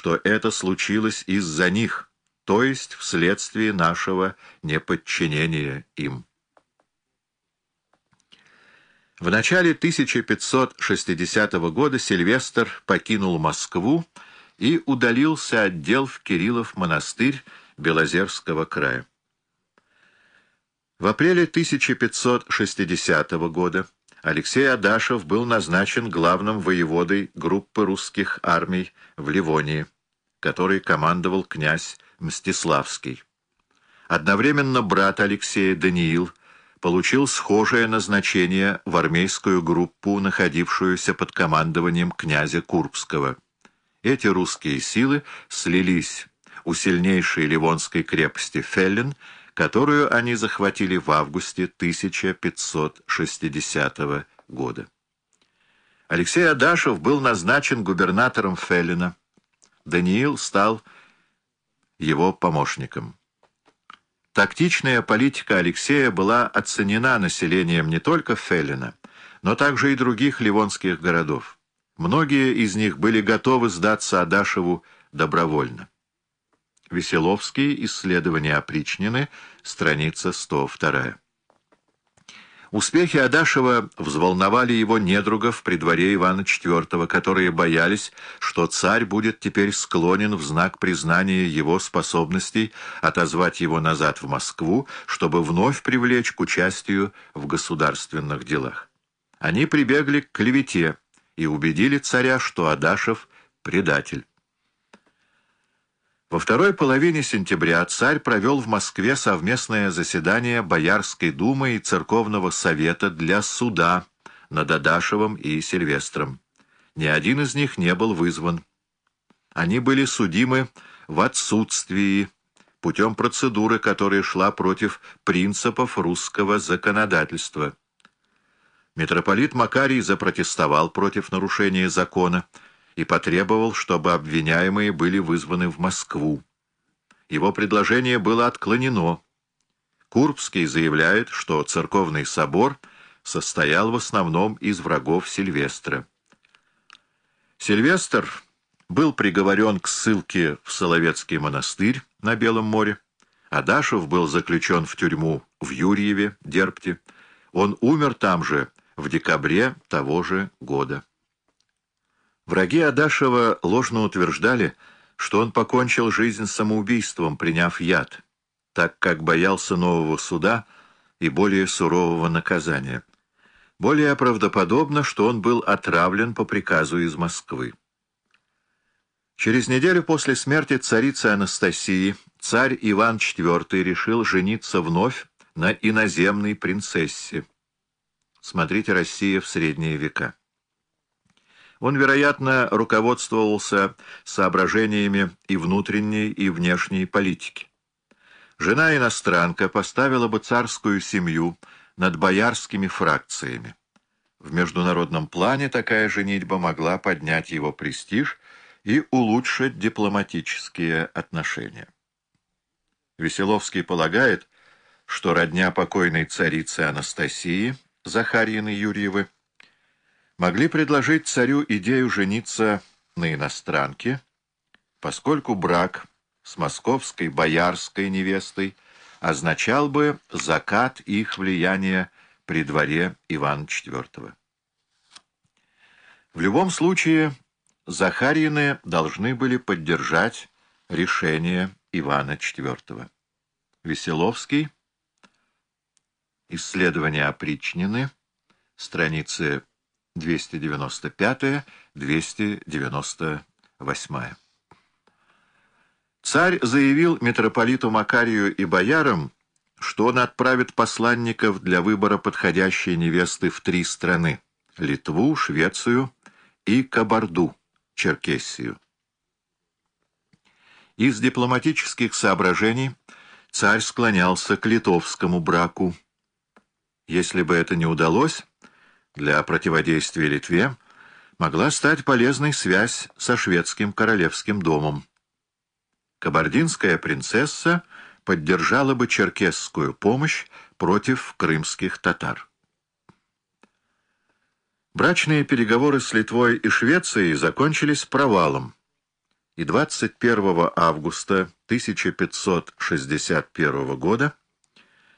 что это случилось из-за них, то есть вследствие нашего неподчинения им. В начале 1560 года Сильвестр покинул Москву и удалился от дел в Кириллов монастырь Белозерского края. В апреле 1560 года Алексей Адашев был назначен главным воеводой группы русских армий в Ливонии, которой командовал князь Мстиславский. Одновременно брат Алексея Даниил получил схожее назначение в армейскую группу, находившуюся под командованием князя Курбского. Эти русские силы слились у сильнейшей ливонской крепости Феллен, которую они захватили в августе 1560 года. Алексей Адашев был назначен губернатором Феллена. Даниил стал его помощником. Тактичная политика Алексея была оценена населением не только Феллина, но также и других ливонских городов. Многие из них были готовы сдаться Адашеву добровольно. Веселовский, исследование опричнины, страница 102. Успехи Адашева взволновали его недругов при дворе Ивана IV, которые боялись, что царь будет теперь склонен в знак признания его способностей отозвать его назад в Москву, чтобы вновь привлечь к участию в государственных делах. Они прибегли к клевете и убедили царя, что Адашев — предатель. Во второй половине сентября царь провел в Москве совместное заседание Боярской думы и Церковного совета для суда над Адашевым и Сильвестром. Ни один из них не был вызван. Они были судимы в отсутствии, путем процедуры, которая шла против принципов русского законодательства. Митрополит Макарий запротестовал против нарушения закона, и потребовал, чтобы обвиняемые были вызваны в Москву. Его предложение было отклонено. Курбский заявляет, что церковный собор состоял в основном из врагов Сильвестра. Сильвестр был приговорен к ссылке в Соловецкий монастырь на Белом море. Адашев был заключен в тюрьму в Юрьеве, Дерпте. Он умер там же в декабре того же года. Враги Адашева ложно утверждали, что он покончил жизнь самоубийством, приняв яд, так как боялся нового суда и более сурового наказания. Более правдоподобно, что он был отравлен по приказу из Москвы. Через неделю после смерти царицы Анастасии царь Иван IV решил жениться вновь на иноземной принцессе. Смотрите «Россия в средние века». Он, вероятно, руководствовался соображениями и внутренней, и внешней политики. Жена-иностранка поставила бы царскую семью над боярскими фракциями. В международном плане такая женитьба могла поднять его престиж и улучшить дипломатические отношения. Веселовский полагает, что родня покойной царицы Анастасии, Захарьины Юрьевы, могли предложить царю идею жениться на иностранке, поскольку брак с московской боярской невестой означал бы закат их влияния при дворе Ивана IV. В любом случае, Захарьины должны были поддержать решение Ивана IV. Веселовский. Исследования опричнины. Страницы 295-298. Царь заявил митрополиту Макарию и боярам, что он отправит посланников для выбора подходящей невесты в три страны — Литву, Швецию и Кабарду, Черкессию. Из дипломатических соображений царь склонялся к литовскому браку. Если бы это не удалось, для противодействия Литве могла стать полезной связь со шведским королевским домом. Кабардинская принцесса поддержала бы черкесскую помощь против крымских татар. Брачные переговоры с Литвой и Швецией закончились провалом. и 21 августа 1561 года